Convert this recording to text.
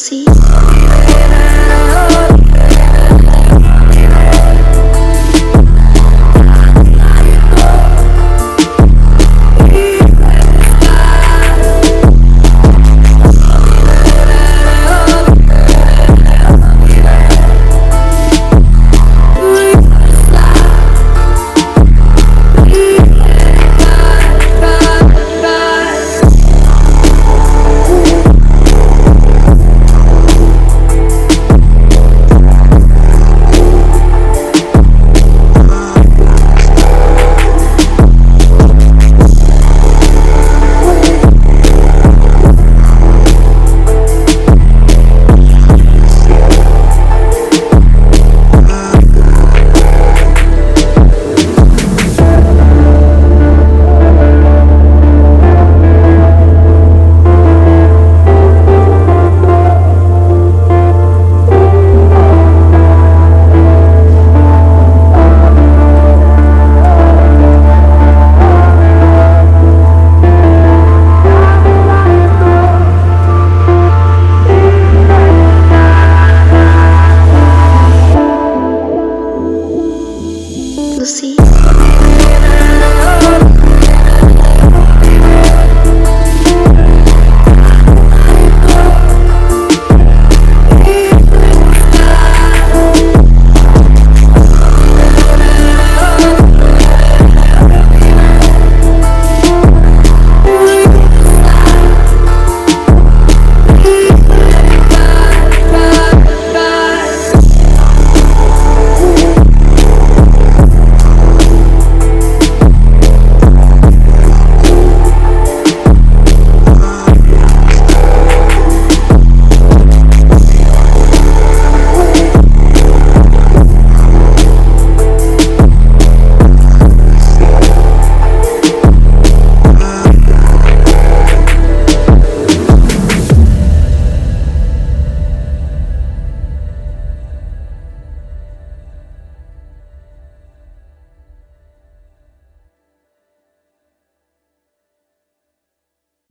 see.